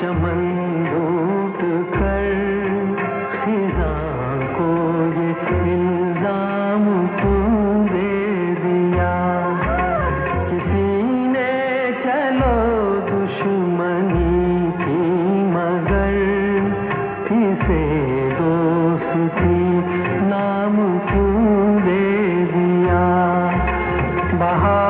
चमन लूट कर, खिजा को ये इल्ज़ाम तू दे दिया। किसी ने चलो दुश्मनी की मगर, किसे से दोस्ती नाम तू दे दिया। बाहर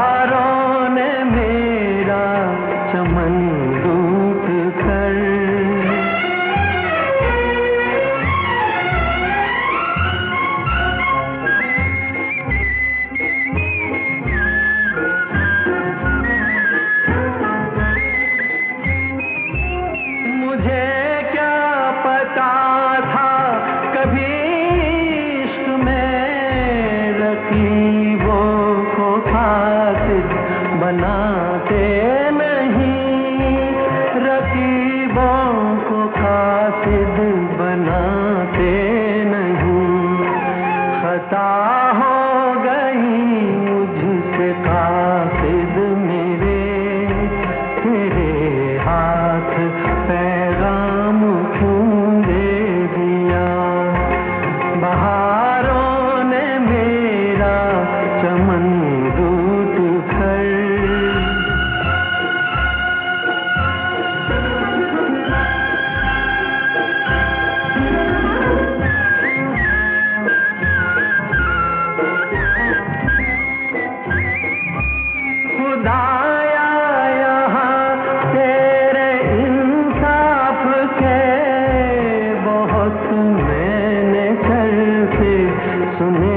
मुझे क्या पता था? कभी इश्क में रकीबों को बनाते नहीं। रकीबों को खातिर बनाते नहीं। खता हो गई मुझसे मेरे, तेरे हाथ मैंने फिर सुने